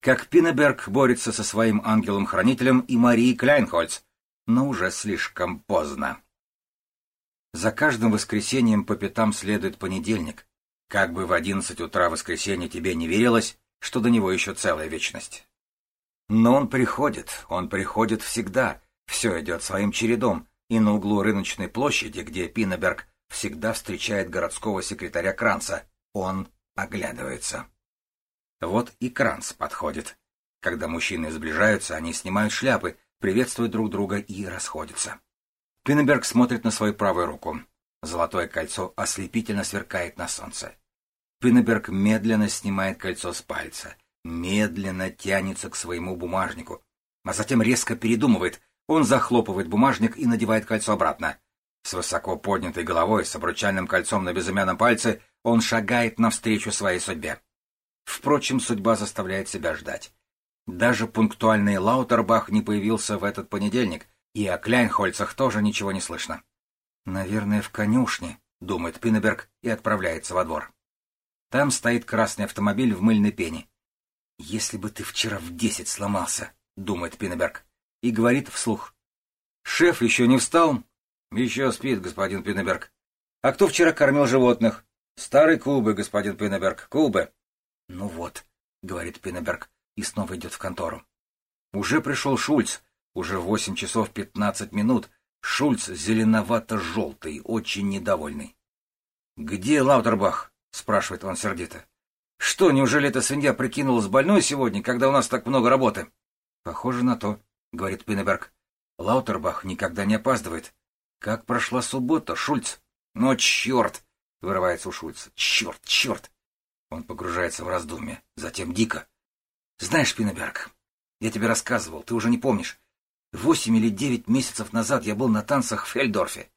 как Пинеберг борется со своим ангелом-хранителем и Марией Кляйнхольц, но уже слишком поздно. За каждым воскресеньем по пятам следует понедельник. Как бы в одиннадцать утра воскресенья тебе не верилось, что до него еще целая вечность. Но он приходит, он приходит всегда, все идет своим чередом, и на углу рыночной площади, где Пинеберг всегда встречает городского секретаря Кранца, он оглядывается. Вот и Кранц подходит. Когда мужчины сближаются, они снимают шляпы, приветствуют друг друга и расходятся. Пиннеберг смотрит на свою правую руку. Золотое кольцо ослепительно сверкает на солнце. Пиннеберг медленно снимает кольцо с пальца, медленно тянется к своему бумажнику, а затем резко передумывает. Он захлопывает бумажник и надевает кольцо обратно. С высоко поднятой головой, с обручальным кольцом на безымянном пальце, он шагает навстречу своей судьбе. Впрочем, судьба заставляет себя ждать. Даже пунктуальный Лаутербах не появился в этот понедельник, и о Кляйнхольцах тоже ничего не слышно. «Наверное, в конюшне», — думает Пиннеберг и отправляется во двор. Там стоит красный автомобиль в мыльной пене. «Если бы ты вчера в десять сломался», — думает Пиннеберг, и говорит вслух. «Шеф еще не встал?» «Еще спит, господин Пиннеберг». «А кто вчера кормил животных?» «Старый Кубы, господин Пиннеберг, Кубы». «Ну вот», — говорит Пиннеберг, и снова идет в контору. Уже пришел Шульц, уже восемь часов пятнадцать минут. Шульц зеленовато-желтый, очень недовольный. «Где Лаутербах?» — спрашивает он сердито. «Что, неужели эта свинья прикинулась больной сегодня, когда у нас так много работы?» «Похоже на то», — говорит Пиннеберг. «Лаутербах никогда не опаздывает. Как прошла суббота, Шульц?» «Ну, черт!» — вырывается у Шульца. «Черт, черт!» Он погружается в раздумье, затем дико. «Знаешь, Пиннеберг, я тебе рассказывал, ты уже не помнишь. Восемь или девять месяцев назад я был на танцах в Фельдорфе,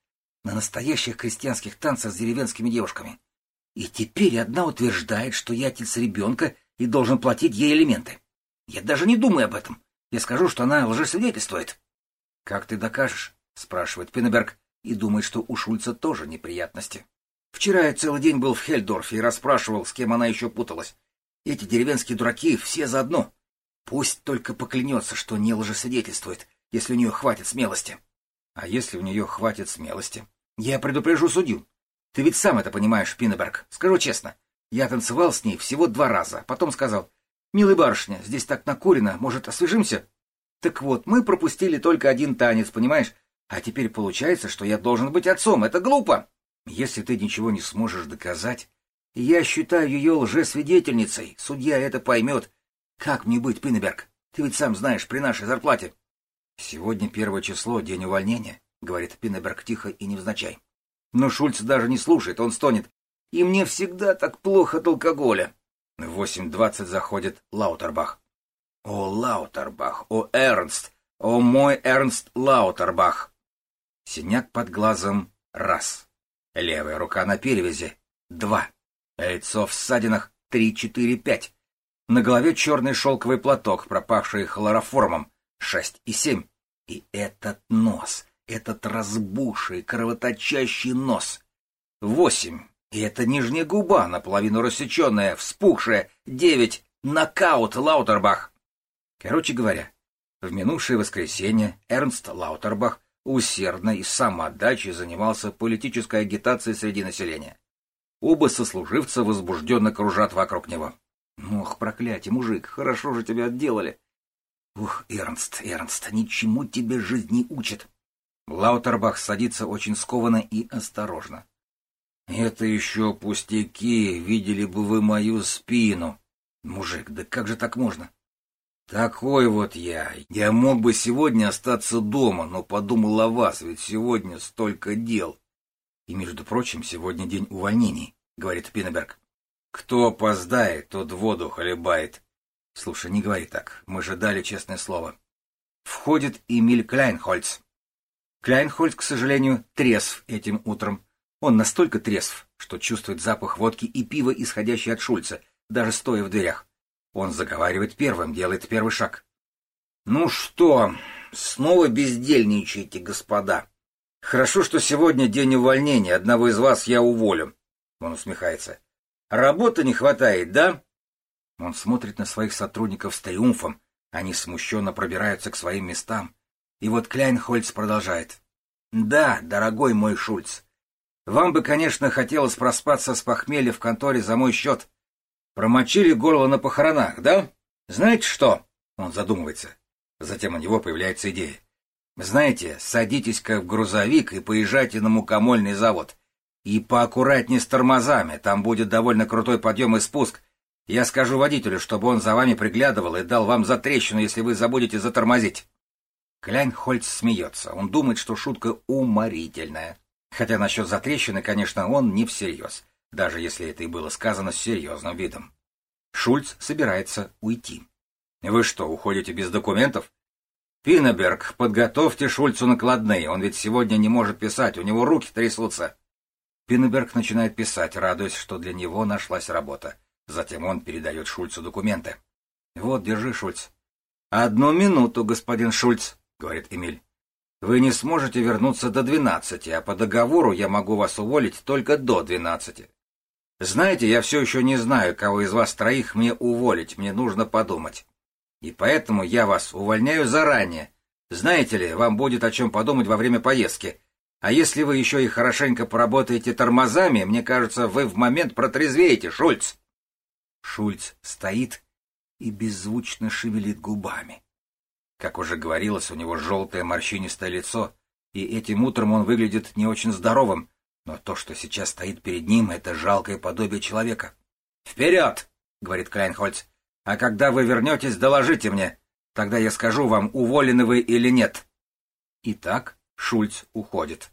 на настоящих крестьянских танцах с деревенскими девушками. И теперь одна утверждает, что я отец ребенка и должен платить ей элементы. Я даже не думаю об этом. Я скажу, что она лжесвидетельствует. — Как ты докажешь? — спрашивает Пиннеберг и думает, что у Шульца тоже неприятности. Вчера я целый день был в Хельдорфе и расспрашивал, с кем она еще путалась. Эти деревенские дураки все заодно. Пусть только поклянется, что не лжесвидетельствует, если у нее хватит смелости. А если у нее хватит смелости? Я предупрежу судью. Ты ведь сам это понимаешь, Пиннеберг. Скажу честно. Я танцевал с ней всего два раза. Потом сказал, «Милый барышня, здесь так накурено, может, освежимся?» Так вот, мы пропустили только один танец, понимаешь? А теперь получается, что я должен быть отцом. Это глупо. Если ты ничего не сможешь доказать, я считаю ее лжесвидетельницей. Судья это поймет. Как мне быть, Пиннеберг? Ты ведь сам знаешь, при нашей зарплате. «Сегодня первое число, день увольнения», — говорит Пиннеберг тихо и невзначай. Но Шульц даже не слушает, он стонет. «И мне всегда так плохо от алкоголя». В восемь двадцать заходит Лаутербах. «О, Лаутербах! О, Эрнст! О, мой Эрнст Лаутербах!» Синяк под глазом — раз. Левая рука на перевязи — два. Лицо в ссадинах — три, четыре, пять. На голове черный шелковый платок, пропавший хлороформом шесть и семь. И этот нос, этот разбухший, кровоточащий нос. Восемь. И это нижняя губа, наполовину рассеченная, вспухшая. Девять. Нокаут Лаутербах. Короче говоря, в минувшее воскресенье Эрнст Лаутербах усердно и самоотдачей занимался политической агитацией среди населения. Оба сослуживца возбужденно кружат вокруг него. «Ох, проклятие, мужик, хорошо же тебя отделали!» Ух, Эрнст, Эрнст, ничему тебе жизнь не учит. Лаутербах садится очень скованно и осторожно. Это еще пустяки, видели бы вы мою спину. Мужик, да как же так можно? Такой вот я. Я мог бы сегодня остаться дома, но подумал о вас, ведь сегодня столько дел. И, между прочим, сегодня день увольнений, говорит Пиннеберг. Кто опоздает, тот воду хлебает. Слушай, не говори так. Мы же дали честное слово. Входит Эмиль Кляйнхольц. Кляйнхольц, к сожалению, трезв этим утром. Он настолько трезв, что чувствует запах водки и пива, исходящий от Шульца, даже стоя в дверях. Он заговаривает первым, делает первый шаг. «Ну что, снова бездельничаете, господа. Хорошо, что сегодня день увольнения, одного из вас я уволю». Он усмехается. «Работы не хватает, да? Он смотрит на своих сотрудников с триумфом, они смущенно пробираются к своим местам. И вот Кляйнхольц продолжает. «Да, дорогой мой Шульц, вам бы, конечно, хотелось проспаться с похмелья в конторе за мой счет. Промочили горло на похоронах, да? Знаете что?» Он задумывается. Затем у него появляется идея. «Знаете, садитесь-ка в грузовик и поезжайте на мукомольный завод. И поаккуратнее с тормозами, там будет довольно крутой подъем и спуск, я скажу водителю, чтобы он за вами приглядывал и дал вам затрещину, если вы забудете затормозить. Кляйнхольц смеется. Он думает, что шутка уморительная. Хотя насчет затрещины, конечно, он не всерьез, даже если это и было сказано с серьезным видом. Шульц собирается уйти. Вы что, уходите без документов? Пинеберг, подготовьте Шульцу накладные, он ведь сегодня не может писать, у него руки трясутся. Пинеберг начинает писать, радуясь, что для него нашлась работа. Затем он передает Шульцу документы. «Вот, держи, Шульц». «Одну минуту, господин Шульц», — говорит Эмиль. «Вы не сможете вернуться до двенадцати, а по договору я могу вас уволить только до двенадцати. Знаете, я все еще не знаю, кого из вас троих мне уволить, мне нужно подумать. И поэтому я вас увольняю заранее. Знаете ли, вам будет о чем подумать во время поездки. А если вы еще и хорошенько поработаете тормозами, мне кажется, вы в момент протрезвеете, Шульц». Шульц стоит и беззвучно шевелит губами. Как уже говорилось, у него желтое морщинистое лицо, и этим утром он выглядит не очень здоровым, но то, что сейчас стоит перед ним, это жалкое подобие человека. «Вперед!» — говорит Кляйнхольц. «А когда вы вернетесь, доложите мне. Тогда я скажу вам, уволены вы или нет». Итак, Шульц уходит.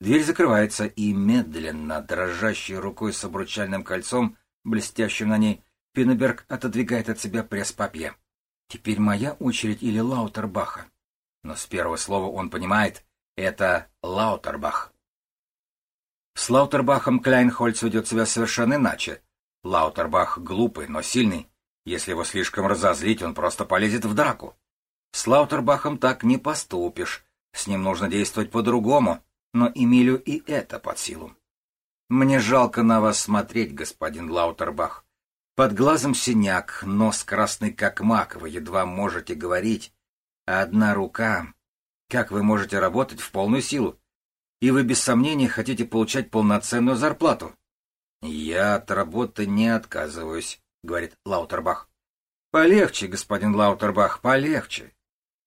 Дверь закрывается, и медленно, дрожащей рукой с обручальным кольцом, блестящим на ней, Пиннеберг отодвигает от себя пресс-папье. Теперь моя очередь или Лаутербаха? Но с первого слова он понимает, это Лаутербах. С Лаутербахом Кляйнхольц ведет себя совершенно иначе. Лаутербах глупый, но сильный. Если его слишком разозлить, он просто полезет в драку. С Лаутербахом так не поступишь. С ним нужно действовать по-другому, но Эмилю и это под силу. Мне жалко на вас смотреть, господин Лаутербах. Под глазом синяк, нос красный как мак, вы едва можете говорить. А одна рука... Как вы можете работать в полную силу? И вы без сомнения хотите получать полноценную зарплату. Я от работы не отказываюсь, говорит Лаутербах. Полегче, господин Лаутербах, полегче.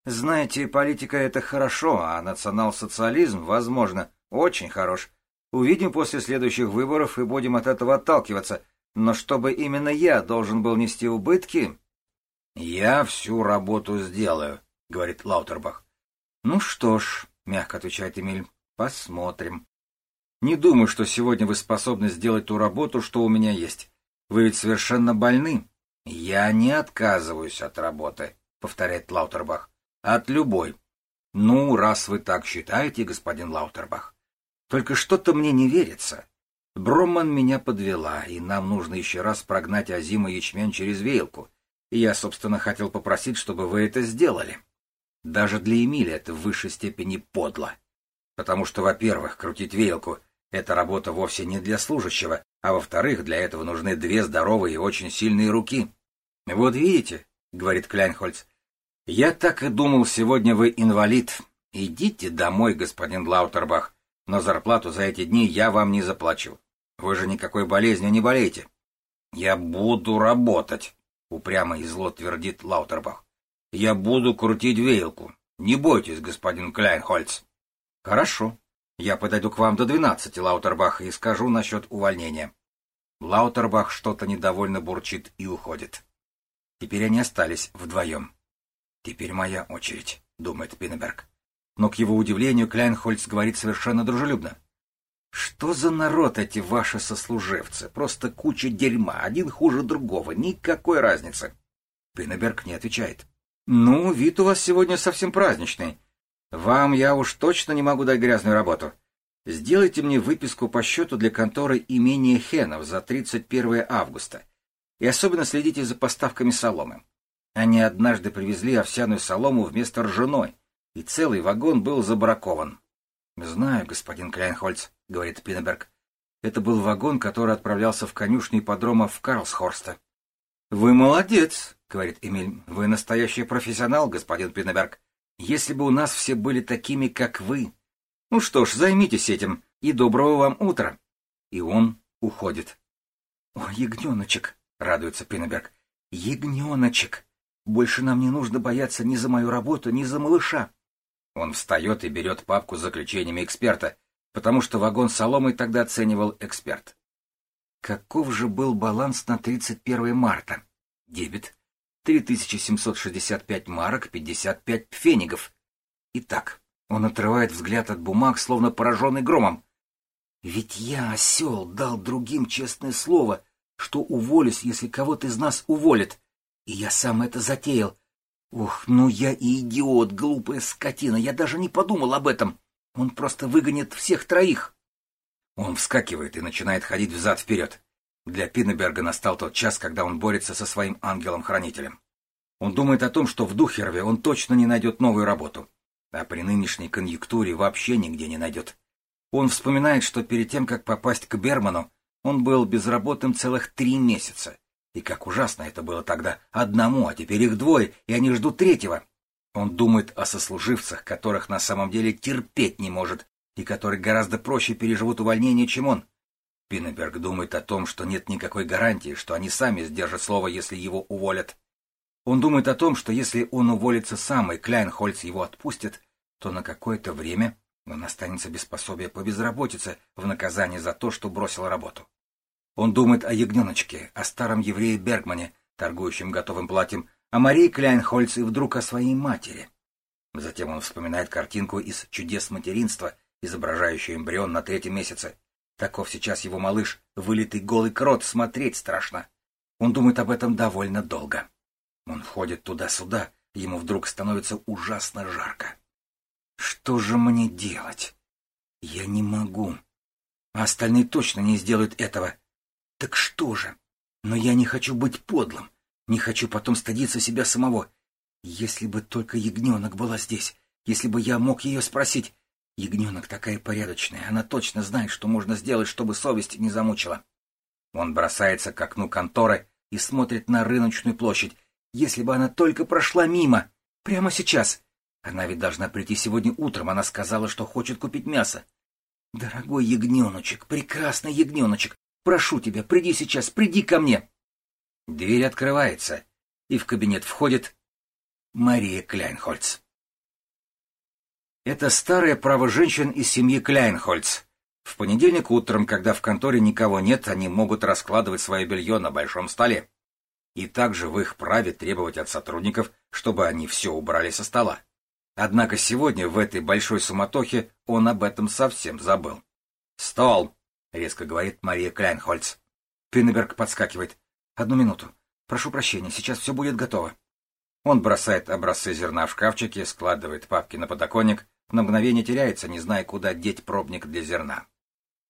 Знаете, политика это хорошо, а национал-социализм, возможно, очень хорош. Увидим после следующих выборов и будем от этого отталкиваться. Но чтобы именно я должен был нести убытки... — Я всю работу сделаю, — говорит Лаутербах. — Ну что ж, — мягко отвечает Эмиль, — посмотрим. Не думаю, что сегодня вы способны сделать ту работу, что у меня есть. Вы ведь совершенно больны. — Я не отказываюсь от работы, — повторяет Лаутербах. — От любой. — Ну, раз вы так считаете, господин Лаутербах. Только что-то мне не верится. Бромман меня подвела, и нам нужно еще раз прогнать Азима ячмень через веялку. Я, собственно, хотел попросить, чтобы вы это сделали. Даже для Эмиля это в высшей степени подло. Потому что, во-первых, крутить веялку — это работа вовсе не для служащего, а во-вторых, для этого нужны две здоровые и очень сильные руки. «Вот видите», — говорит Кляйнхольц, — «я так и думал, сегодня вы инвалид. Идите домой, господин Лаутербах, но зарплату за эти дни я вам не заплачу. Вы же никакой болезнью не болеете. Я буду работать, упрямо и зло твердит Лаутербах. Я буду крутить веялку. Не бойтесь, господин Кляйнхольц. Хорошо. Я подойду к вам до двенадцати, Лаутербах, и скажу насчет увольнения. Лаутербах что-то недовольно бурчит и уходит. Теперь они остались вдвоем. Теперь моя очередь, думает Пиннеберг. Но, к его удивлению, Кляйнхольц говорит совершенно дружелюбно. «Что за народ эти ваши сослуживцы? Просто куча дерьма, один хуже другого, никакой разницы». Пиннеберг не отвечает. «Ну, вид у вас сегодня совсем праздничный. Вам я уж точно не могу дать грязную работу. Сделайте мне выписку по счету для конторы имения Хенов за 31 августа. И особенно следите за поставками соломы. Они однажды привезли овсяную солому вместо ржаной, и целый вагон был забракован. — Знаю, господин Кляйнхольц, — говорит Пиннеберг. Это был вагон, который отправлялся в конюшню ипподрома в Карлсхорсте. Вы молодец, говорит Эмиль. Вы настоящий профессионал, господин Пиннеберг. Если бы у нас все были такими, как вы. Ну что ж, займитесь этим, и доброго вам утра. И он уходит. О, ягненочек, радуется Пиннеберг. Ягненочек. Больше нам не нужно бояться ни за мою работу, ни за малыша. Он встает и берет папку с заключениями эксперта, потому что вагон соломы тогда оценивал эксперт. Каков же был баланс на 31 марта? Дебет 3765 марок 55 пфенигов. Итак, он отрывает взгляд от бумаг, словно пораженный громом. Ведь я, осел, дал другим честное слово, что уволюсь, если кого-то из нас уволят. И я сам это затеял. Ух, ну я и идиот, глупая скотина, я даже не подумал об этом. Он просто выгонит всех троих. Он вскакивает и начинает ходить взад-вперед. Для Пиннеберга настал тот час, когда он борется со своим ангелом-хранителем. Он думает о том, что в Духерове он точно не найдет новую работу, а при нынешней конъюнктуре вообще нигде не найдет. Он вспоминает, что перед тем, как попасть к Берману, он был безработным целых три месяца. И как ужасно это было тогда одному, а теперь их двое, и они ждут третьего. Он думает о сослуживцах, которых на самом деле терпеть не может, и которые гораздо проще переживут увольнение, чем он. Пиннеберг думает о том, что нет никакой гарантии, что они сами сдержат слово, если его уволят. Он думает о том, что если он уволится сам и Кляйнхольц его отпустит, то на какое-то время он останется без пособия по безработице в наказание за то, что бросил работу. Он думает о ягненочке, о старом еврее Бергмане, торгующем готовым платьем, о Марии Кляйнхольц и вдруг о своей матери. Затем он вспоминает картинку из «Чудес материнства», изображающую эмбрион на третьем месяце. Таков сейчас его малыш, вылитый голый крот, смотреть страшно. Он думает об этом довольно долго. Он входит туда-сюда, ему вдруг становится ужасно жарко. Что же мне делать? Я не могу. А остальные точно не сделают этого. Так что же? Но я не хочу быть подлым. Не хочу потом стыдиться себя самого. Если бы только ягненок была здесь, если бы я мог ее спросить. Ягненок такая порядочная, она точно знает, что можно сделать, чтобы совесть не замучила. Он бросается к окну конторы и смотрит на рыночную площадь, если бы она только прошла мимо. Прямо сейчас. Она ведь должна прийти сегодня утром. Она сказала, что хочет купить мясо. Дорогой ягненочек, прекрасный ягненочек, прошу тебя, приди сейчас, приди ко мне. Дверь открывается, и в кабинет входит Мария Кляйнхольц. Это старое право женщин из семьи Кляйнхольц. В понедельник утром, когда в конторе никого нет, они могут раскладывать свое белье на большом столе и также в их праве требовать от сотрудников, чтобы они все убрали со стола. Однако сегодня в этой большой суматохе он об этом совсем забыл. «Стол!» — резко говорит Мария Кляйнхольц. Пиннеберг подскакивает. «Одну минуту. Прошу прощения, сейчас все будет готово». Он бросает образцы зерна в шкафчике, складывает папки на подоконник, на мгновение теряется, не зная, куда деть пробник для зерна.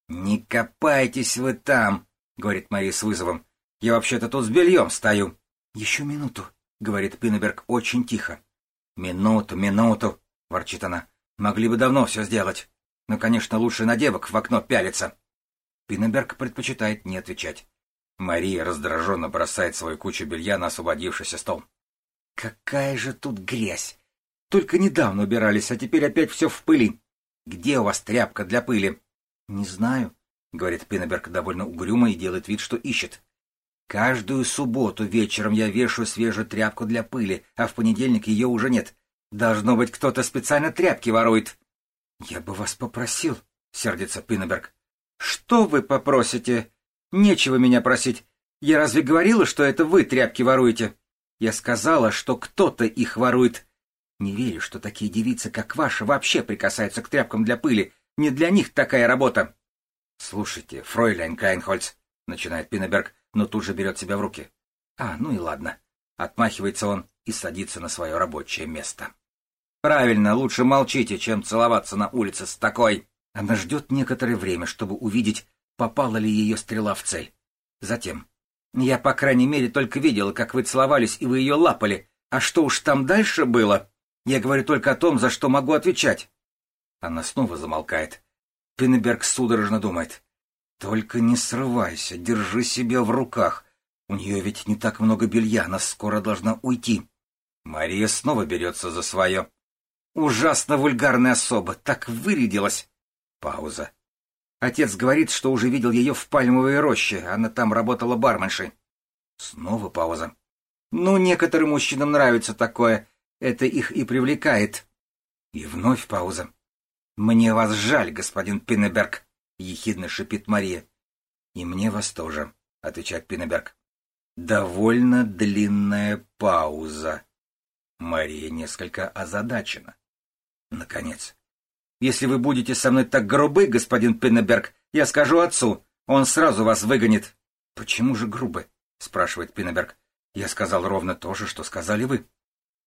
«Не копайтесь вы там!» — говорит Мария с вызовом. Я вообще-то тут с бельем стою. — Еще минуту, — говорит Пиннеберг очень тихо. — Минуту, минуту, — ворчит она. — Могли бы давно все сделать. Но, конечно, лучше на девок в окно пялиться. Пиннеберг предпочитает не отвечать. Мария раздраженно бросает свою кучу белья на освободившийся стол. — Какая же тут грязь! Только недавно убирались, а теперь опять все в пыли. Где у вас тряпка для пыли? — Не знаю, — говорит Пиннеберг довольно угрюмо и делает вид, что ищет. Каждую субботу вечером я вешаю свежую тряпку для пыли, а в понедельник ее уже нет. Должно быть, кто-то специально тряпки ворует. — Я бы вас попросил, — сердится Пиннеберг. — Что вы попросите? Нечего меня просить. Я разве говорила, что это вы тряпки воруете? Я сказала, что кто-то их ворует. Не верю, что такие девицы, как ваша, вообще прикасаются к тряпкам для пыли. Не для них такая работа. — Слушайте, фройляйн Кайнхольц, — начинает Пиннеберг, но тут же берет себя в руки. А, ну и ладно. Отмахивается он и садится на свое рабочее место. Правильно, лучше молчите, чем целоваться на улице с такой. Она ждет некоторое время, чтобы увидеть, попала ли ее стрела в цель. Затем. Я, по крайней мере, только видела, как вы целовались, и вы ее лапали. А что уж там дальше было? Я говорю только о том, за что могу отвечать. Она снова замолкает. Пиннеберг судорожно думает. Только не срывайся, держи себя в руках. У нее ведь не так много белья, она скоро должна уйти. Мария снова берется за свое. Ужасно вульгарная особа, так вырядилась. Пауза. Отец говорит, что уже видел ее в пальмовой роще, она там работала барменшей. Снова пауза. Ну, некоторым мужчинам нравится такое, это их и привлекает. И вновь пауза. «Мне вас жаль, господин Пиннеберг», — ехидно шипит Мария. «И мне вас тоже», — отвечает Пиннеберг. Довольно длинная пауза. Мария несколько озадачена. Наконец. «Если вы будете со мной так грубы, господин Пиннеберг, я скажу отцу, он сразу вас выгонит». «Почему же грубы?» — спрашивает Пиннеберг. «Я сказал ровно то же, что сказали вы».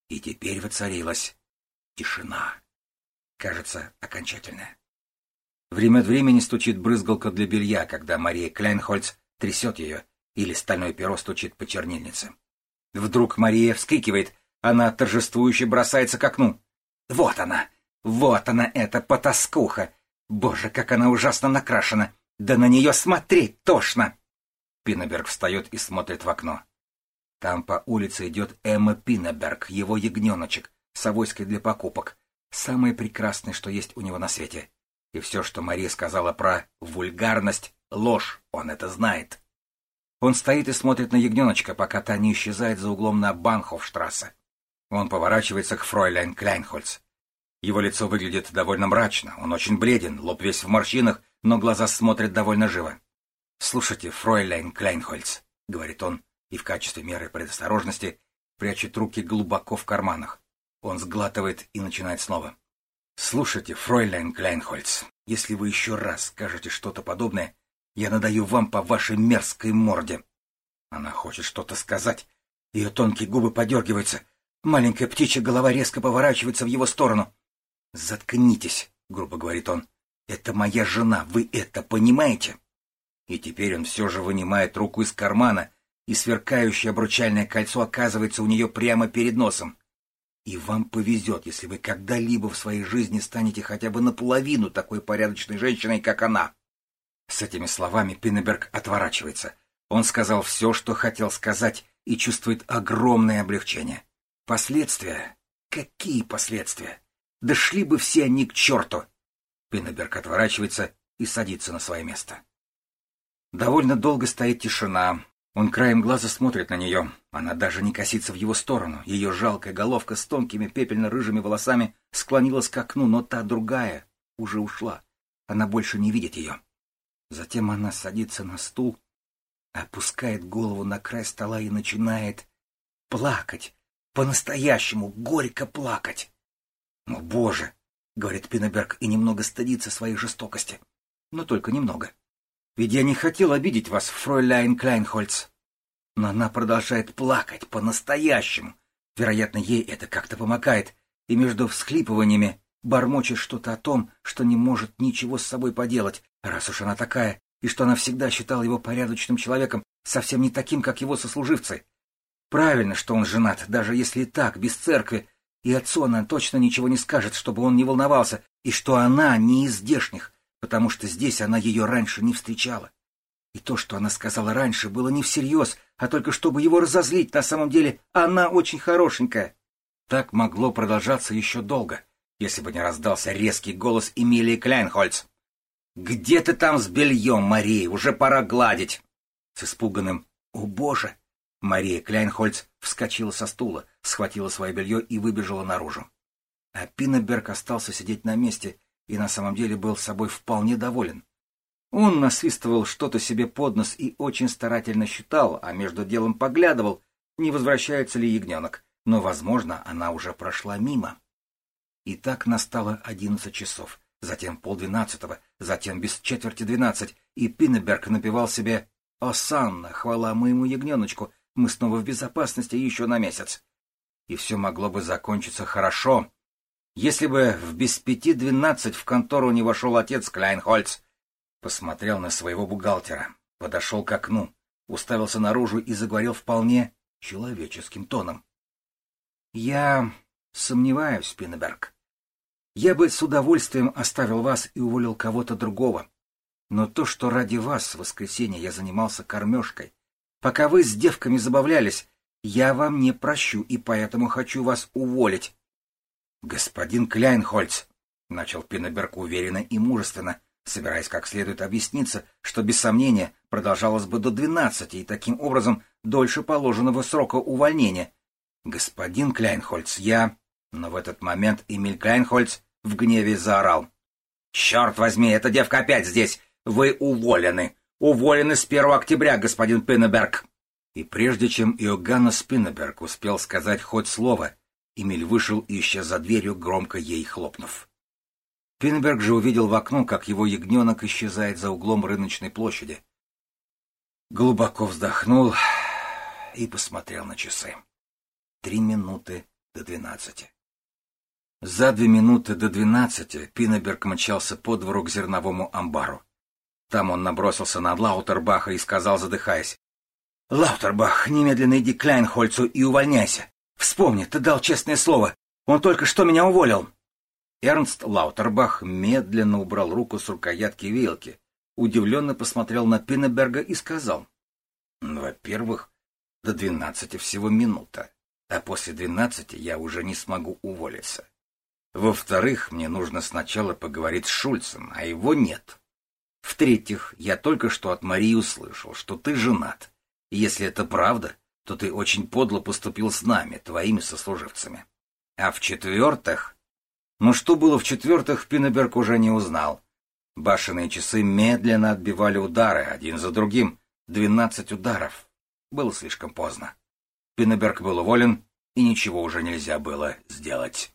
И теперь воцарилась тишина. Кажется, окончательная. Время от времени стучит брызгалка для белья, когда Мария Кляйнхольц трясет ее, или стальное перо стучит по чернильнице. Вдруг Мария вскрикивает, она торжествующе бросается к окну. Вот она! Вот она, эта потаскуха! Боже, как она ужасно накрашена! Да на нее смотреть тошно! Пиннеберг встает и смотрит в окно. Там по улице идет Эмма Пиннеберг, его ягненочек, с авоськой для покупок. Самое прекрасное, что есть у него на свете. И все, что Мария сказала про вульгарность, ложь, он это знает. Он стоит и смотрит на ягненочка, пока та не исчезает за углом на Банхофштрассе. Он поворачивается к фройляйн Кляйнхольц. Его лицо выглядит довольно мрачно, он очень бледен, лоб весь в морщинах, но глаза смотрят довольно живо. «Слушайте, фройляйн Кляйнхольц», — говорит он, и в качестве меры предосторожности прячет руки глубоко в карманах. Он сглатывает и начинает снова. «Слушайте, фройляйн Кляйнхольц, если вы еще раз скажете что-то подобное, я надаю вам по вашей мерзкой морде». Она хочет что-то сказать. Ее тонкие губы подергиваются. Маленькая птичья голова резко поворачивается в его сторону. «Заткнитесь», — грубо говорит он. «Это моя жена, вы это понимаете?» И теперь он все же вынимает руку из кармана, и сверкающее обручальное кольцо оказывается у нее прямо перед носом. И вам повезет, если вы когда-либо в своей жизни станете хотя бы наполовину такой порядочной женщиной, как она. С этими словами Пиннеберг отворачивается. Он сказал все, что хотел сказать, и чувствует огромное облегчение. Последствия? Какие последствия? Да шли бы все они к черту! Пиннеберг отворачивается и садится на свое место. Довольно долго стоит тишина. Он краем глаза смотрит на нее. Она даже не косится в его сторону. Ее жалкая головка с тонкими пепельно-рыжими волосами склонилась к окну, но та другая уже ушла. Она больше не видит ее. Затем она садится на стул, опускает голову на край стола и начинает плакать. По-настоящему горько плакать. «О, Боже!» — говорит Пиннеберг и немного стыдится своей жестокости. Но только немного. «Ведь я не хотел обидеть вас, фройляйн Кляйнхольц». Но она продолжает плакать по-настоящему. Вероятно, ей это как-то помогает, и между всхлипываниями бормочет что-то о том, что не может ничего с собой поделать, раз уж она такая, и что она всегда считала его порядочным человеком, совсем не таким, как его сослуживцы. Правильно, что он женат, даже если и так, без церкви, и отцу она точно ничего не скажет, чтобы он не волновался, и что она не из здешних, потому что здесь она ее раньше не встречала. И то, что она сказала раньше, было не всерьез, а только чтобы его разозлить, на самом деле она очень хорошенькая. Так могло продолжаться еще долго, если бы не раздался резкий голос Эмилии Кляйнхольц. «Где ты там с бельем, Мария? Уже пора гладить!» С испуганным «О, Боже!» Мария Кляйнхольц вскочила со стула, схватила свое белье и выбежала наружу. А Пиннеберг остался сидеть на месте и на самом деле был собой вполне доволен. Он насвистывал что-то себе под нос и очень старательно считал, а между делом поглядывал, не возвращается ли ягненок, но, возможно, она уже прошла мимо. И так настало одиннадцать часов, затем полдвенадцатого, затем без четверти двенадцать, и Пиннеберг напевал себе «О, Санна, хвала моему ягненочку, мы снова в безопасности еще на месяц». И все могло бы закончиться хорошо, если бы в без пяти двенадцать в контору не вошел отец Кляйнхольц, посмотрел на своего бухгалтера, подошел к окну, уставился наружу и заговорил вполне человеческим тоном. — Я сомневаюсь, Пиннеберг. Я бы с удовольствием оставил вас и уволил кого-то другого. Но то, что ради вас в воскресенье я занимался кормежкой, Пока вы с девками забавлялись, я вам не прощу и поэтому хочу вас уволить. Господин Кляйнхольц, — начал Пиннеберг уверенно и мужественно, собираясь как следует объясниться, что без сомнения продолжалось бы до двенадцати и таким образом дольше положенного срока увольнения. «Господин Кляйнхольц, я...» Но в этот момент Эмиль Кляйнхольц в гневе заорал. «Черт возьми, эта девка опять здесь! Вы уволены! Уволены с 1 октября, господин Пиннеберг!» И прежде чем Иоганна Спиннеберг успел сказать хоть слово, Эмиль вышел и исчез за дверью, громко ей хлопнув. Пиннеберг же увидел в окно, как его ягненок исчезает за углом рыночной площади. Глубоко вздохнул и посмотрел на часы. Три минуты до двенадцати. За две минуты до двенадцати Пиннеберг мчался по двору к зерновому амбару. Там он набросился на Лаутербаха и сказал, задыхаясь, «Лаутербах, немедленно иди к Кляйнхольцу и увольняйся. Вспомни, ты дал честное слово. Он только что меня уволил». Эрнст Лаутербах медленно убрал руку с рукоятки вилки, удивленно посмотрел на Пиннеберга и сказал. «Во-первых, до двенадцати всего минута, а после двенадцати я уже не смогу уволиться. Во-вторых, мне нужно сначала поговорить с Шульцем, а его нет. В-третьих, я только что от Марии услышал, что ты женат. Если это правда, то ты очень подло поступил с нами, твоими сослуживцами. А в-четвертых, но что было в-четвертых, Пиннеберг уже не узнал. Башенные часы медленно отбивали удары, один за другим. Двенадцать ударов. Было слишком поздно. Пиннеберг был уволен, и ничего уже нельзя было сделать.